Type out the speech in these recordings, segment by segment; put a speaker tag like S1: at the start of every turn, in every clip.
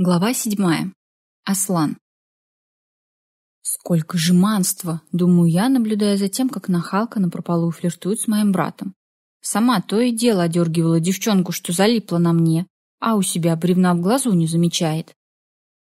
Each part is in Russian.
S1: Глава седьмая. Аслан. Сколько жеманства, думаю я, наблюдая за тем, как нахалка напропалую флиртует с моим братом. Сама то и дело одергивала девчонку, что залипла на мне, а у себя бревна в глазу не замечает.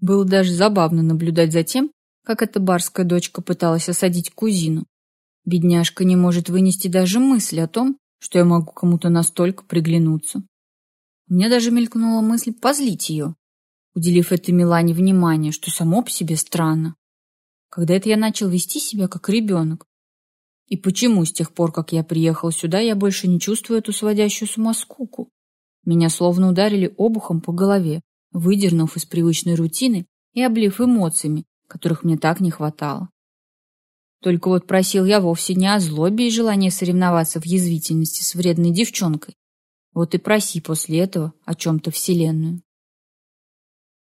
S1: Было даже забавно наблюдать за тем, как эта барская дочка пыталась осадить кузину. Бедняжка не может вынести даже мысли о том, что я могу кому-то настолько приглянуться. У меня даже мелькнула мысль позлить ее, уделив этой Милане внимание, что само по себе странно. Когда это я начал вести себя как ребенок? И почему с тех пор, как я приехал сюда, я больше не чувствую эту сводящую с ума скуку? Меня словно ударили обухом по голове, выдернув из привычной рутины и облив эмоциями, которых мне так не хватало. Только вот просил я вовсе не о злобе и желании соревноваться в язвительности с вредной девчонкой. Вот и проси после этого о чем-то вселенную.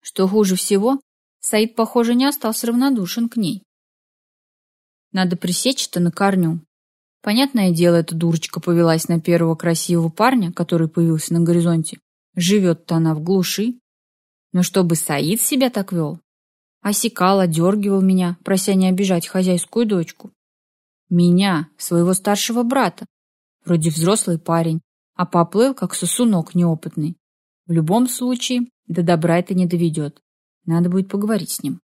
S1: Что хуже всего, Саид, похоже, не остался равнодушен к ней. Надо пресечь это на корню. Понятное дело, эта дурочка повелась на первого красивого парня, который появился на горизонте. Живет-то она в глуши. Но чтобы Саид себя так вел, осекал, одергивал меня, прося не обижать хозяйскую дочку. Меня, своего старшего брата. Вроде взрослый парень, а поплыл, как сосунок неопытный. В любом случае, до добра это не доведет. Надо будет поговорить с ним.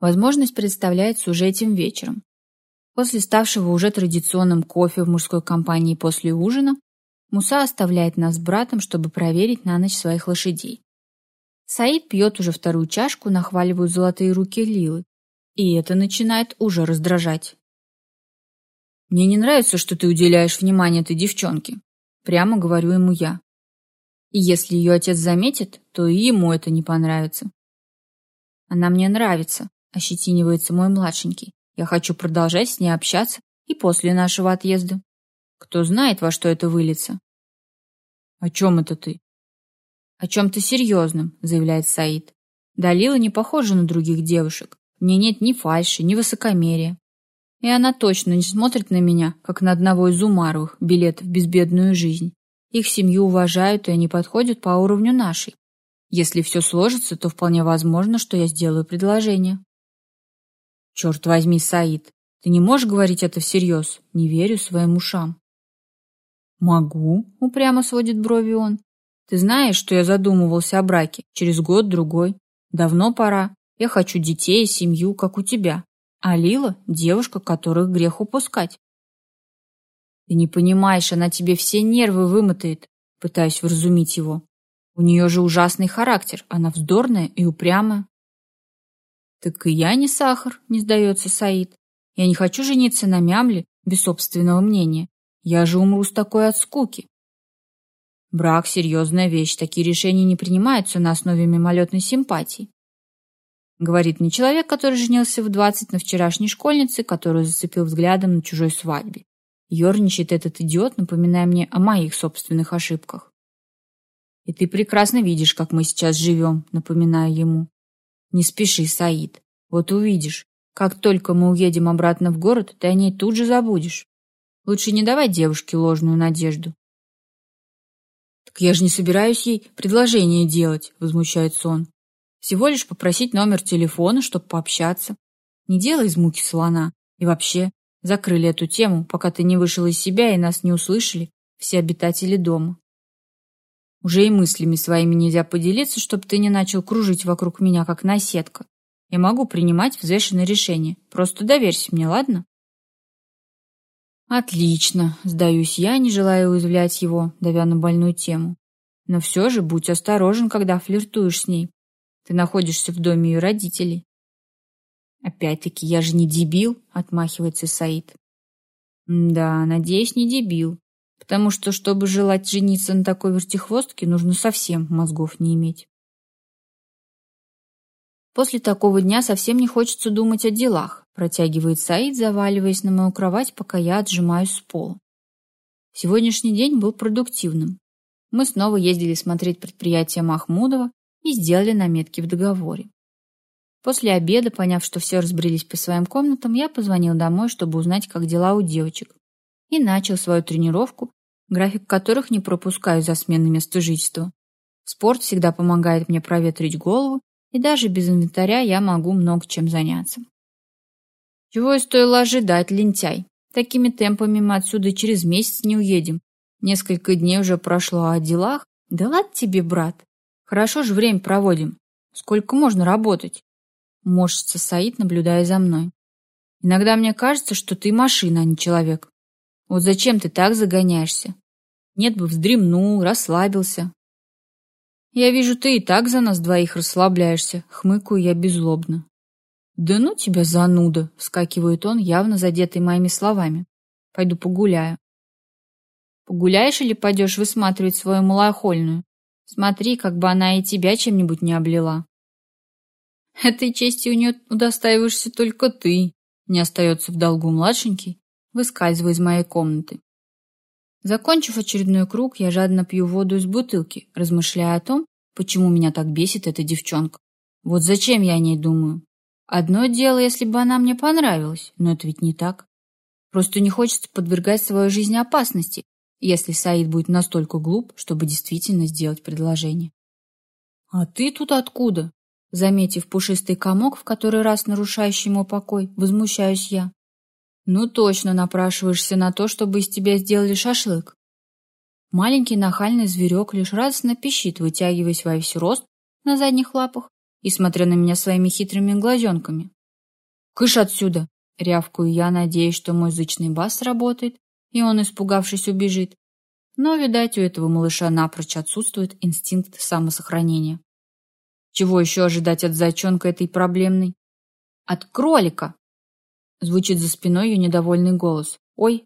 S1: Возможность представляется уже этим вечером. После ставшего уже традиционным кофе в мужской компании после ужина, Муса оставляет нас с братом, чтобы проверить на ночь своих лошадей. Саид пьет уже вторую чашку, нахваливают золотые руки Лилы. И это начинает уже раздражать. «Мне не нравится, что ты уделяешь внимание этой девчонке», прямо говорю ему я. И если ее отец заметит, то и ему это не понравится. Она мне нравится, ощетинивается мой младшенький. Я хочу продолжать с ней общаться и после нашего отъезда. Кто знает, во что это выльется. О чем это ты? О чем-то серьезном, заявляет Саид. Далила не похожа на других девушек. В ней нет ни фальши, ни высокомерия. И она точно не смотрит на меня, как на одного из Умаровых билетов в безбедную жизнь. Их семью уважают, и они подходят по уровню нашей. Если все сложится, то вполне возможно, что я сделаю предложение. Черт возьми, Саид, ты не можешь говорить это всерьез? Не верю своим ушам. Могу, упрямо сводит брови он. Ты знаешь, что я задумывался о браке через год-другой. Давно пора. Я хочу детей и семью, как у тебя. А Лила — девушка, которых грех упускать. Ты не понимаешь, она тебе все нервы вымотает, пытаясь вразумить его. У нее же ужасный характер, она вздорная и упрямая. Так и я не сахар, не сдается Саид. Я не хочу жениться на мямле без собственного мнения. Я же умру с такой от скуки. Брак — серьезная вещь, такие решения не принимаются на основе мимолетной симпатии. Говорит мне человек, который женился в двадцать на вчерашней школьнице, которую зацепил взглядом на чужой свадьбе. Ёрничает этот идиот, напоминая мне о моих собственных ошибках. И ты прекрасно видишь, как мы сейчас живем, напоминаю ему. Не спеши, Саид. Вот увидишь. Как только мы уедем обратно в город, ты о ней тут же забудешь. Лучше не давать девушке ложную надежду. Так я же не собираюсь ей предложение делать, возмущается он. Всего лишь попросить номер телефона, чтобы пообщаться. Не делай из муки слона. И вообще, Закрыли эту тему, пока ты не вышел из себя и нас не услышали все обитатели дома. Уже и мыслями своими нельзя поделиться, чтобы ты не начал кружить вокруг меня, как наседка. Я могу принимать взвешенные решения. Просто доверься мне, ладно? Отлично, сдаюсь я, не желая уязвлять его, давя на больную тему. Но все же будь осторожен, когда флиртуешь с ней. Ты находишься в доме ее родителей. Опять-таки, я же не дебил, отмахивается Саид. Да, надеюсь, не дебил. Потому что, чтобы желать жениться на такой вертихвостке, нужно совсем мозгов не иметь. После такого дня совсем не хочется думать о делах, протягивает Саид, заваливаясь на мою кровать, пока я отжимаюсь с пола. Сегодняшний день был продуктивным. Мы снова ездили смотреть предприятие Махмудова и сделали наметки в договоре. После обеда, поняв, что все разбрелись по своим комнатам, я позвонил домой, чтобы узнать, как дела у девочек. И начал свою тренировку, график которых не пропускаю за смены места жительства. Спорт всегда помогает мне проветрить голову, и даже без инвентаря я могу много чем заняться. Чего и стоило ожидать, лентяй. Такими темпами мы отсюда через месяц не уедем. Несколько дней уже прошло, а о делах? Да ладно тебе, брат. Хорошо же время проводим. Сколько можно работать? Морщится Саид, наблюдая за мной. Иногда мне кажется, что ты машина, а не человек. Вот зачем ты так загоняешься? Нет бы вздремнул, расслабился. Я вижу, ты и так за нас двоих расслабляешься, хмыкаю я беззлобно. Да ну тебя, зануда, вскакивает он, явно задетый моими словами. Пойду погуляю. Погуляешь или пойдешь высматривать свою малохольную? Смотри, как бы она и тебя чем-нибудь не облила. Этой чести у нее удостаиваешься только ты, не остается в долгу младшенький, выскальзывая из моей комнаты. Закончив очередной круг, я жадно пью воду из бутылки, размышляя о том, почему меня так бесит эта девчонка. Вот зачем я о ней думаю? Одно дело, если бы она мне понравилась, но это ведь не так. Просто не хочется подвергать свою жизнь опасности, если Саид будет настолько глуп, чтобы действительно сделать предложение. «А ты тут откуда?» Заметив пушистый комок, в который раз нарушающий ему покой, возмущаюсь я. «Ну точно напрашиваешься на то, чтобы из тебя сделали шашлык». Маленький нахальный зверек лишь радостно пищит, вытягиваясь во весь рост на задних лапах и смотря на меня своими хитрыми глазенками. «Кыш отсюда!» — рявкую я, надеясь, что мой зычный бас работает, и он, испугавшись, убежит. Но, видать, у этого малыша напрочь отсутствует инстинкт самосохранения. Чего еще ожидать от зайчонка этой проблемной? От кролика! Звучит за спиной ее недовольный голос. Ой!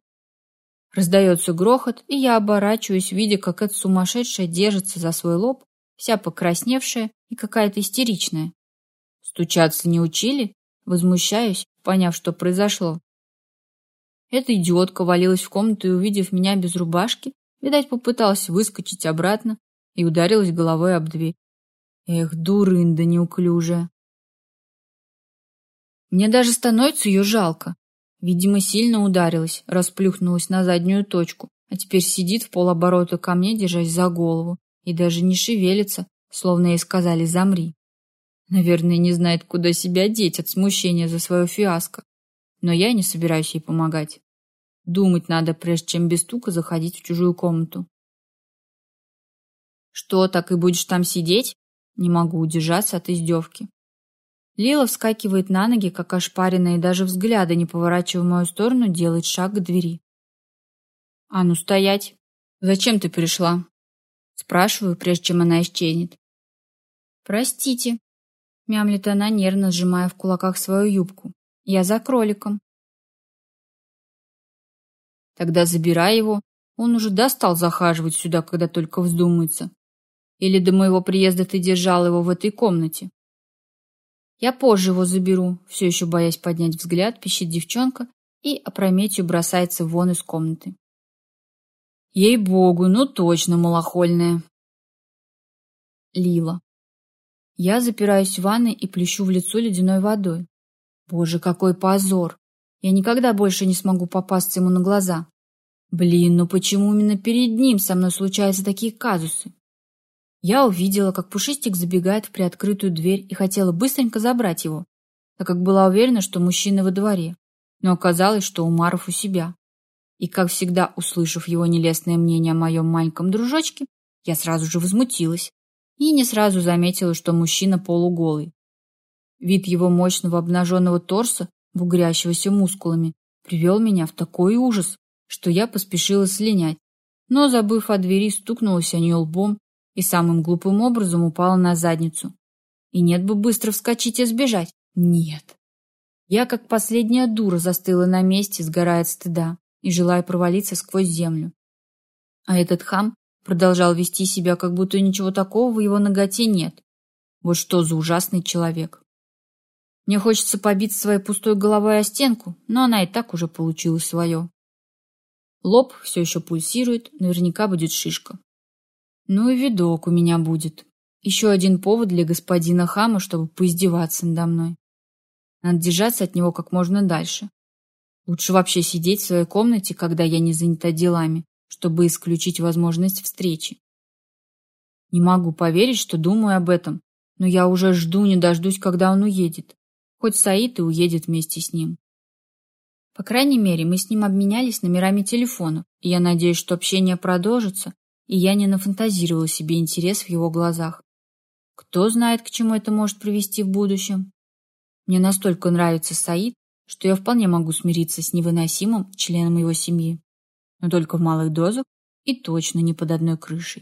S1: Раздается грохот, и я оборачиваюсь, видя, как эта сумасшедшая держится за свой лоб, вся покрасневшая и какая-то истеричная. Стучаться не учили? Возмущаюсь, поняв, что произошло. Эта идиотка валилась в комнату и, увидев меня без рубашки, видать, попыталась выскочить обратно и ударилась головой об дверь. Эх, дурында неуклюжая. Мне даже становится ее жалко. Видимо, сильно ударилась, расплюхнулась на заднюю точку, а теперь сидит в полоборота ко мне, держась за голову, и даже не шевелится, словно ей сказали «замри». Наверное, не знает, куда себя деть от смущения за свое фиаско но я не собираюсь ей помогать. Думать надо, прежде чем без стука заходить в чужую комнату. Что, так и будешь там сидеть? Не могу удержаться от издевки. Лила вскакивает на ноги, как ошпаренная, и даже взгляда, не поворачивая в мою сторону, делает шаг к двери. «А ну, стоять! Зачем ты пришла?» Спрашиваю, прежде чем она исчезнет. «Простите», — мямлит она, нервно сжимая в кулаках свою юбку. Я за кроликом. Тогда забирай его. Он уже достал захаживать сюда, когда только вздумается. Или до моего приезда ты держал его в этой комнате? Я позже его заберу, все еще боясь поднять взгляд, пищит девчонка и опрометью бросается вон из комнаты. Ей-богу, ну точно малохольная. Лила. Я запираюсь в ванной и плещу в лицо ледяной водой. Боже, какой позор! Я никогда больше не смогу попасться ему на глаза. Блин, ну почему именно перед ним со мной случаются такие казусы? Я увидела, как Пушистик забегает в приоткрытую дверь и хотела быстренько забрать его, так как была уверена, что мужчина во дворе. Но оказалось, что Умаров у себя. И, как всегда, услышав его нелестное мнение о моем маленьком дружочке, я сразу же возмутилась и не сразу заметила, что мужчина полуголый. Вид его мощного обнаженного торса, бугрящегося мускулами, привел меня в такой ужас, что я поспешила слинять, но, забыв о двери, стукнулась о нее лбом и самым глупым образом упала на задницу. И нет бы быстро вскочить и сбежать. Нет. Я, как последняя дура, застыла на месте, сгорая от стыда и желая провалиться сквозь землю. А этот хам продолжал вести себя, как будто ничего такого в его ноготе нет. Вот что за ужасный человек. Мне хочется побить своей пустой головой о стенку, но она и так уже получила свое. Лоб все еще пульсирует, наверняка будет шишка. Ну и видок у меня будет. Еще один повод для господина Хама, чтобы поиздеваться надо мной. Надо держаться от него как можно дальше. Лучше вообще сидеть в своей комнате, когда я не занята делами, чтобы исключить возможность встречи. Не могу поверить, что думаю об этом, но я уже жду не дождусь, когда он уедет. Хоть Саид и уедет вместе с ним. По крайней мере, мы с ним обменялись номерами телефонов, и я надеюсь, что общение продолжится, и я не нафантазировала себе интерес в его глазах. Кто знает, к чему это может привести в будущем. Мне настолько нравится Саид, что я вполне могу смириться с невыносимым членом его семьи, но только в малых дозах и точно не под одной крышей.